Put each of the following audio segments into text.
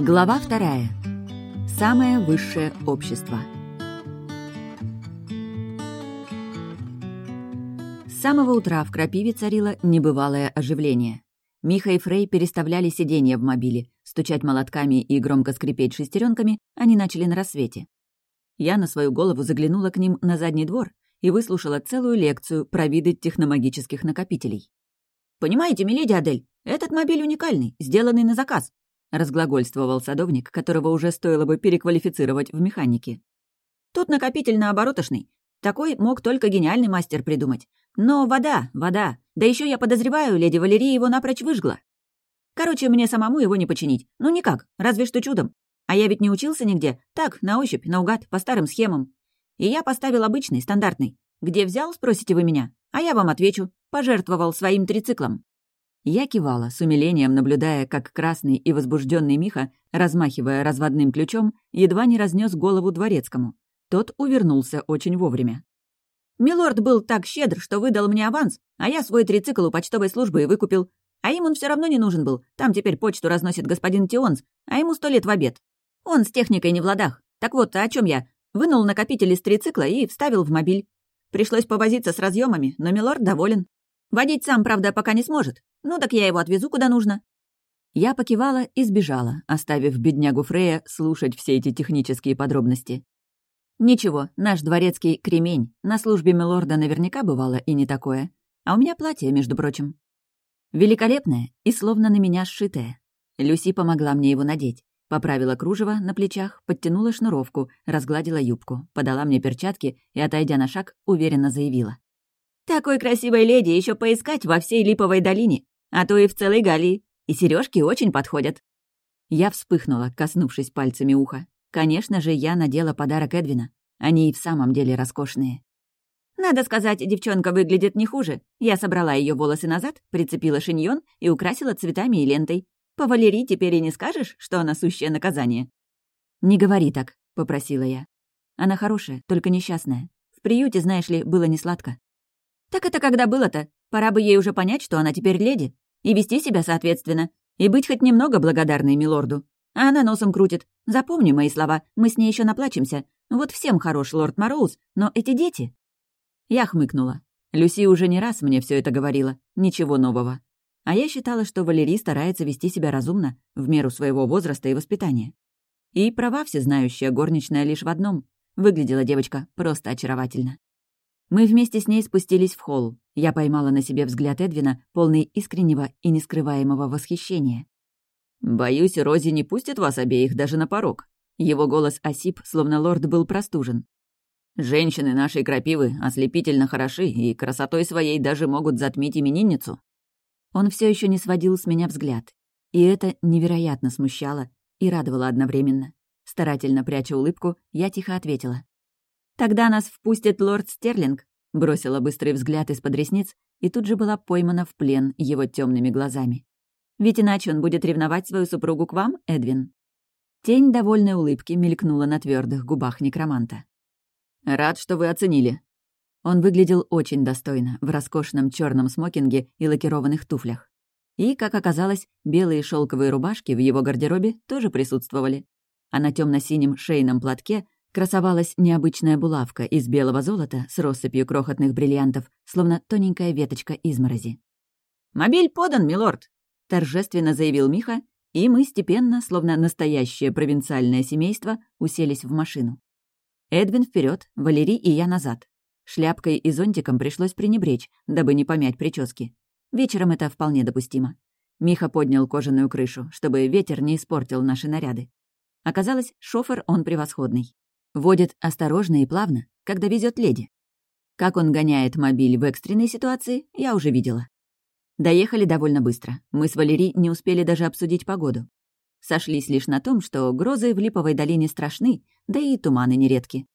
Глава вторая. Самое высшее общество. С самого утра в Крапиве царило небывалое оживление. Миха и Фрей переставляли сиденья в мобиле. Стучать молотками и громко скрипеть шестеренками они начали на рассвете. Я на свою голову заглянула к ним на задний двор и выслушала целую лекцию про виды техномагических накопителей. «Понимаете, миледи Адель, этот мобиль уникальный, сделанный на заказ», — разглагольствовал садовник, которого уже стоило бы переквалифицировать в механике. «Тут накопитель наоборотошный. Такой мог только гениальный мастер придумать. Но вода, вода. Да еще я подозреваю, леди Валерия его напрочь выжгла. Короче, мне самому его не починить. Ну никак, разве что чудом. А я ведь не учился нигде. Так, на ощупь, наугад, по старым схемам. И я поставил обычный, стандартный. Где взял, спросите вы меня? А я вам отвечу. Пожертвовал своим трициклом. Я кивала, с умилением наблюдая, как красный и возбужденный Миха, размахивая разводным ключом, едва не разнес голову дворецкому. Тот увернулся очень вовремя. «Милорд был так щедр, что выдал мне аванс, а я свой трицикл у почтовой службы и выкупил. А им он все равно не нужен был. Там теперь почту разносит господин Тионс, а ему сто лет в обед. Он с техникой не в ладах. Так вот, о чем я? Вынул накопитель из трицикла и вставил в мобиль. Пришлось повозиться с разъемами, но Милорд доволен. Водить сам, правда, пока не сможет. Ну так я его отвезу куда нужно. Я покивала и сбежала, оставив беднягу Фрея слушать все эти технические подробности. Ничего, наш дворецкий кремень. На службе Милорда наверняка бывало и не такое. А у меня платье, между прочим. Великолепное и словно на меня сшитое. Люси помогла мне его надеть. Поправила кружево на плечах, подтянула шнуровку, разгладила юбку, подала мне перчатки и, отойдя на шаг, уверенно заявила. «Такой красивой леди еще поискать во всей Липовой долине, а то и в целой Галии. И сережки очень подходят». Я вспыхнула, коснувшись пальцами уха. Конечно же, я надела подарок Эдвина. Они и в самом деле роскошные. Надо сказать, девчонка выглядит не хуже. Я собрала ее волосы назад, прицепила шиньон и украсила цветами и лентой. По Валерии теперь и не скажешь, что она сущее наказание. «Не говори так», — попросила я. «Она хорошая, только несчастная. В приюте, знаешь ли, было несладко». «Так это когда было-то? Пора бы ей уже понять, что она теперь леди. И вести себя соответственно. И быть хоть немного благодарной милорду. А она носом крутит. Запомни мои слова, мы с ней еще наплачемся. Вот всем хорош лорд Мороуз, но эти дети...» Я хмыкнула. Люси уже не раз мне все это говорила. Ничего нового. А я считала, что Валерий старается вести себя разумно, в меру своего возраста и воспитания. И права всезнающая горничная лишь в одном. Выглядела девочка просто очаровательно. Мы вместе с ней спустились в холл. Я поймала на себе взгляд Эдвина, полный искреннего и нескрываемого восхищения. «Боюсь, Рози не пустит вас обеих даже на порог». Его голос осип, словно лорд был простужен. Женщины нашей крапивы ослепительно хороши и красотой своей даже могут затмить именинницу. Он все еще не сводил с меня взгляд, и это невероятно смущало и радовало одновременно. Старательно пряча улыбку, я тихо ответила. «Тогда нас впустит лорд Стерлинг», бросила быстрый взгляд из-под ресниц и тут же была поймана в плен его темными глазами. «Ведь иначе он будет ревновать свою супругу к вам, Эдвин». Тень довольной улыбки мелькнула на твердых губах некроманта. «Рад, что вы оценили». Он выглядел очень достойно, в роскошном черном смокинге и лакированных туфлях. И, как оказалось, белые шелковые рубашки в его гардеробе тоже присутствовали. А на темно синем шейном платке красовалась необычная булавка из белого золота с россыпью крохотных бриллиантов, словно тоненькая веточка изморози. «Мобиль подан, милорд!» — торжественно заявил Миха, и мы степенно, словно настоящее провинциальное семейство, уселись в машину. Эдвин вперед, Валерий и я назад. Шляпкой и зонтиком пришлось пренебречь, дабы не помять прически. Вечером это вполне допустимо. Миха поднял кожаную крышу, чтобы ветер не испортил наши наряды. Оказалось, шофер он превосходный. Водит осторожно и плавно, когда везет леди. Как он гоняет мобиль в экстренной ситуации, я уже видела. Доехали довольно быстро. Мы с Валерией не успели даже обсудить погоду. Сошлись лишь на том, что грозы в Липовой долине страшны, да и туманы нередки.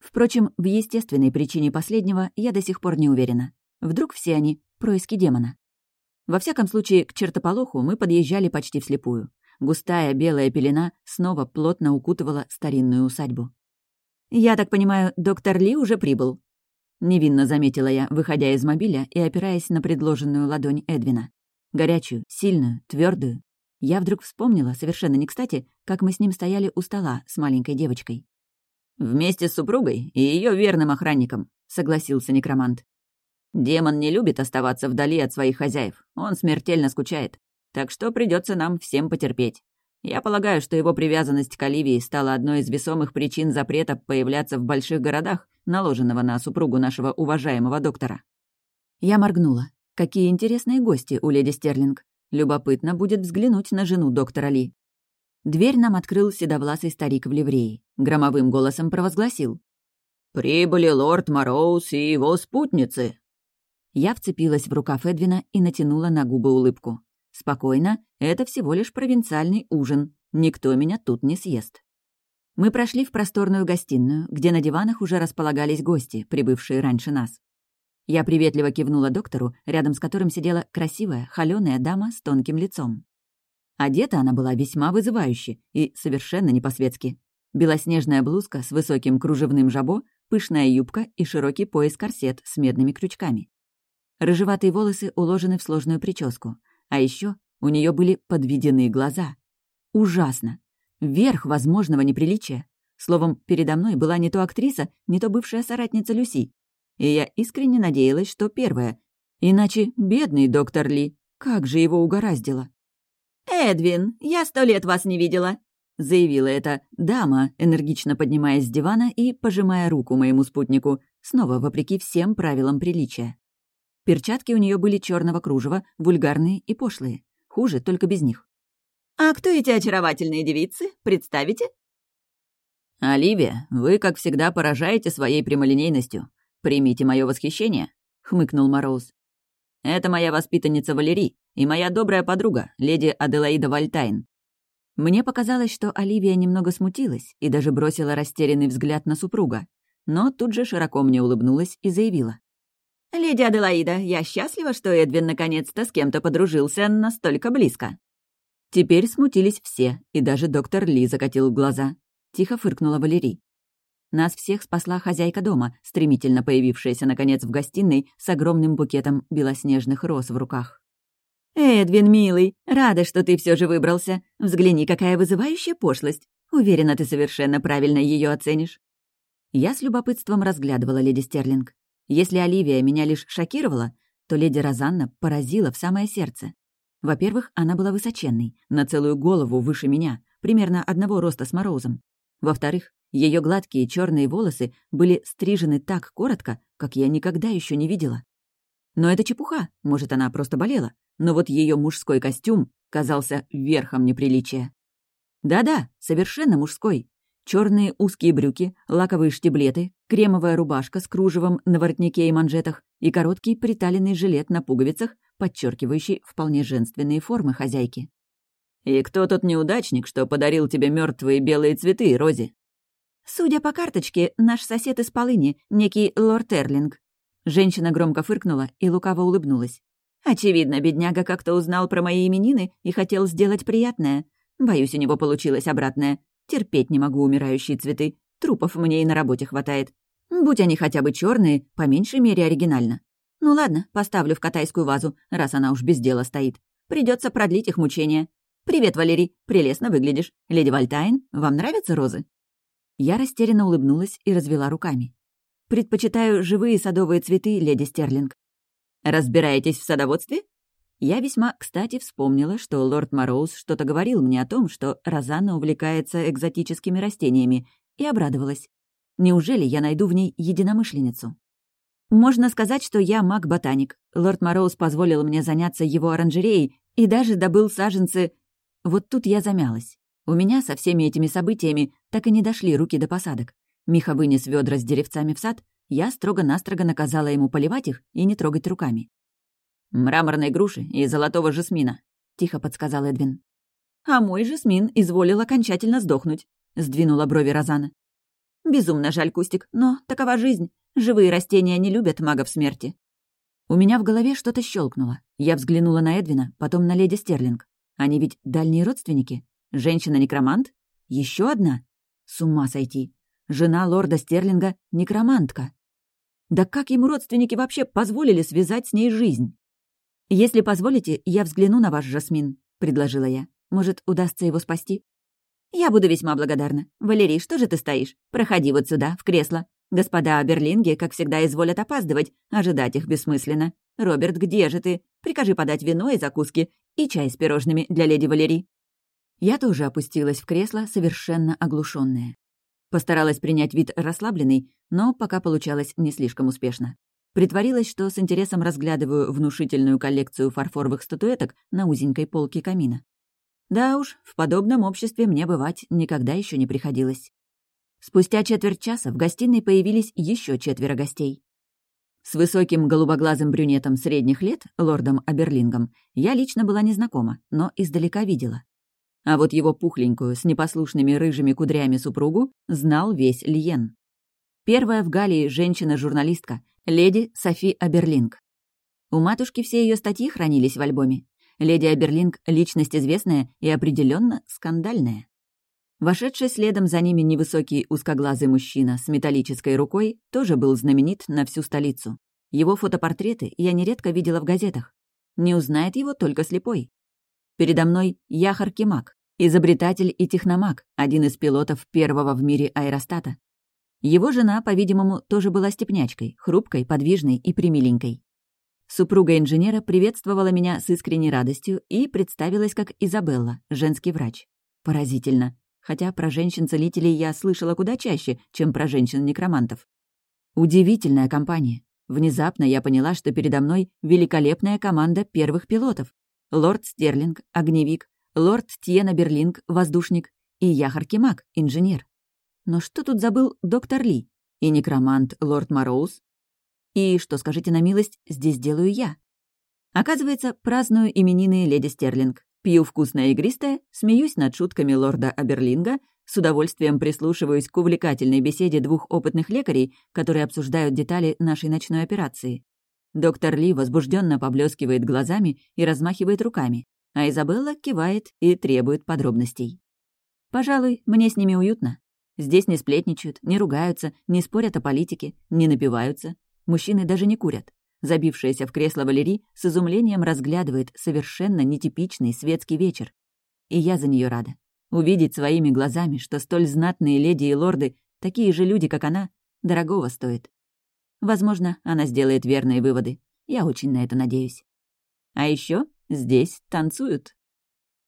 Впрочем, в естественной причине последнего я до сих пор не уверена. Вдруг все они — происки демона. Во всяком случае, к чертополоху мы подъезжали почти вслепую. Густая белая пелена снова плотно укутывала старинную усадьбу. «Я так понимаю, доктор Ли уже прибыл?» Невинно заметила я, выходя из мобиля и опираясь на предложенную ладонь Эдвина. Горячую, сильную, твердую, Я вдруг вспомнила, совершенно не кстати, как мы с ним стояли у стола с маленькой девочкой. «Вместе с супругой и ее верным охранником», — согласился некромант. «Демон не любит оставаться вдали от своих хозяев. Он смертельно скучает. Так что придется нам всем потерпеть. Я полагаю, что его привязанность к Оливии стала одной из весомых причин запрета появляться в больших городах, наложенного на супругу нашего уважаемого доктора». Я моргнула. Какие интересные гости у леди Стерлинг. Любопытно будет взглянуть на жену доктора Ли. Дверь нам открыл седовласый старик в ливреи. Громовым голосом провозгласил. «Прибыли лорд Мороуз и его спутницы!» Я вцепилась в рукав Эдвина и натянула на губы улыбку. «Спокойно, это всего лишь провинциальный ужин. Никто меня тут не съест». Мы прошли в просторную гостиную, где на диванах уже располагались гости, прибывшие раньше нас. Я приветливо кивнула доктору, рядом с которым сидела красивая, холёная дама с тонким лицом. Одета она была весьма вызывающе и совершенно не по-светски. Белоснежная блузка с высоким кружевным жабо, пышная юбка и широкий пояс-корсет с медными крючками. Рыжеватые волосы уложены в сложную прическу. А еще у нее были подведены глаза. Ужасно. Верх возможного неприличия. Словом, передо мной была не то актриса, не то бывшая соратница Люси, и я искренне надеялась, что первое. Иначе бедный доктор Ли, как же его угораздило. «Эдвин, я сто лет вас не видела», — заявила эта дама, энергично поднимаясь с дивана и пожимая руку моему спутнику, снова вопреки всем правилам приличия. Перчатки у нее были черного кружева, вульгарные и пошлые. Хуже только без них. «А кто эти очаровательные девицы? Представите?» «Оливия, вы, как всегда, поражаете своей прямолинейностью. «Примите мое восхищение», — хмыкнул Мороз. «Это моя воспитанница Валерий и моя добрая подруга, леди Аделаида Вальтайн». Мне показалось, что Оливия немного смутилась и даже бросила растерянный взгляд на супруга, но тут же широко мне улыбнулась и заявила. «Леди Аделаида, я счастлива, что Эдвин наконец-то с кем-то подружился настолько близко». Теперь смутились все, и даже доктор Ли закатил глаза. Тихо фыркнула Валерий. Нас всех спасла хозяйка дома, стремительно появившаяся, наконец, в гостиной с огромным букетом белоснежных роз в руках. «Эдвин, милый, рада, что ты все же выбрался. Взгляни, какая вызывающая пошлость. Уверена, ты совершенно правильно ее оценишь». Я с любопытством разглядывала леди Стерлинг. Если Оливия меня лишь шокировала, то леди Розанна поразила в самое сердце. Во-первых, она была высоченной, на целую голову выше меня, примерно одного роста с Морозом. Во-вторых, ее гладкие черные волосы были стрижены так коротко, как я никогда еще не видела. Но это чепуха, может, она просто болела. Но вот ее мужской костюм казался верхом неприличия. Да-да, совершенно мужской. Черные узкие брюки, лаковые штиблеты, кремовая рубашка с кружевом на воротнике и манжетах и короткий приталенный жилет на пуговицах, подчеркивающий вполне женственные формы хозяйки. «И кто тот неудачник, что подарил тебе мертвые белые цветы, Рози?» «Судя по карточке, наш сосед из полыни, некий лорд Эрлинг». Женщина громко фыркнула и лукаво улыбнулась. «Очевидно, бедняга как-то узнал про мои именины и хотел сделать приятное. Боюсь, у него получилось обратное. Терпеть не могу умирающие цветы. Трупов мне и на работе хватает. Будь они хотя бы черные, по меньшей мере оригинально. Ну ладно, поставлю в катайскую вазу, раз она уж без дела стоит. Придется продлить их мучения. «Привет, Валерий, прелестно выглядишь. Леди Вальтайн, вам нравятся розы?» Я растерянно улыбнулась и развела руками. «Предпочитаю живые садовые цветы, леди Стерлинг». «Разбираетесь в садоводстве?» Я весьма кстати вспомнила, что лорд Мороуз что-то говорил мне о том, что Розанна увлекается экзотическими растениями, и обрадовалась. Неужели я найду в ней единомышленницу? Можно сказать, что я маг-ботаник. Лорд Мороуз позволил мне заняться его оранжереей и даже добыл саженцы... Вот тут я замялась. У меня со всеми этими событиями так и не дошли руки до посадок. Миха вынес ведра с деревцами в сад, я строго-настрого наказала ему поливать их и не трогать руками. «Мраморной груши и золотого жасмина», — тихо подсказал Эдвин. «А мой жасмин изволил окончательно сдохнуть», — сдвинула брови Розана. «Безумно жаль, Кустик, но такова жизнь. Живые растения не любят магов смерти». У меня в голове что-то щелкнуло. Я взглянула на Эдвина, потом на леди Стерлинг. Они ведь дальние родственники. Женщина-некромант? Еще одна? С ума сойти. Жена лорда Стерлинга — некромантка. Да как ему родственники вообще позволили связать с ней жизнь? «Если позволите, я взгляну на ваш Жасмин», — предложила я. Может, удастся его спасти? «Я буду весьма благодарна. Валерий, что же ты стоишь? Проходи вот сюда, в кресло. Господа Аберлинги, как всегда, изволят опаздывать. Ожидать их бессмысленно. Роберт, где же ты? Прикажи подать вино и закуски. И чай с пирожными для леди Валерий». Я тоже опустилась в кресло, совершенно оглушенная. Постаралась принять вид расслабленный, но пока получалось не слишком успешно. Притворилась, что с интересом разглядываю внушительную коллекцию фарфоровых статуэток на узенькой полке камина. Да уж, в подобном обществе мне бывать никогда еще не приходилось. Спустя четверть часа в гостиной появились еще четверо гостей. С высоким голубоглазым брюнетом средних лет, лордом Аберлингом, я лично была незнакома, но издалека видела. А вот его пухленькую, с непослушными рыжими кудрями супругу знал весь Льен. Первая в Галлии женщина-журналистка, леди Софи Аберлинг. У матушки все ее статьи хранились в альбоме, Леди Аберлинг — личность известная и определенно скандальная. Вошедший следом за ними невысокий узкоглазый мужчина с металлической рукой тоже был знаменит на всю столицу. Его фотопортреты я нередко видела в газетах. Не узнает его только слепой. Передо мной Яхар Кимак, изобретатель и техномаг, один из пилотов первого в мире аэростата. Его жена, по-видимому, тоже была степнячкой, хрупкой, подвижной и примиленькой. Супруга инженера приветствовала меня с искренней радостью и представилась как Изабелла, женский врач. Поразительно. Хотя про женщин-целителей я слышала куда чаще, чем про женщин-некромантов. Удивительная компания. Внезапно я поняла, что передо мной великолепная команда первых пилотов. Лорд Стерлинг, огневик, лорд Тьена Берлинг, воздушник, и я Харкимак, инженер. Но что тут забыл доктор Ли? И некромант лорд Мороуз, и, что скажите на милость, здесь делаю я. Оказывается, праздную именины леди Стерлинг. Пью вкусное игристое, смеюсь над шутками лорда Аберлинга, с удовольствием прислушиваюсь к увлекательной беседе двух опытных лекарей, которые обсуждают детали нашей ночной операции. Доктор Ли возбужденно поблескивает глазами и размахивает руками, а Изабелла кивает и требует подробностей. Пожалуй, мне с ними уютно. Здесь не сплетничают, не ругаются, не спорят о политике, не напиваются, Мужчины даже не курят. Забившаяся в кресло Валерий с изумлением разглядывает совершенно нетипичный светский вечер. И я за нее рада. Увидеть своими глазами, что столь знатные леди и лорды, такие же люди, как она, дорогого стоит. Возможно, она сделает верные выводы. Я очень на это надеюсь. А еще здесь танцуют.